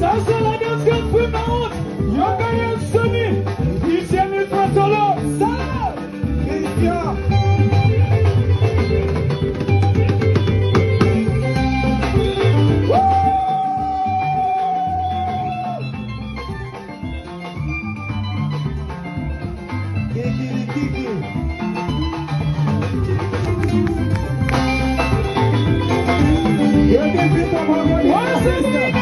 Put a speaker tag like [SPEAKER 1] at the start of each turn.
[SPEAKER 1] Sen sana nasıl fırına ot, yakaya
[SPEAKER 2] Hey!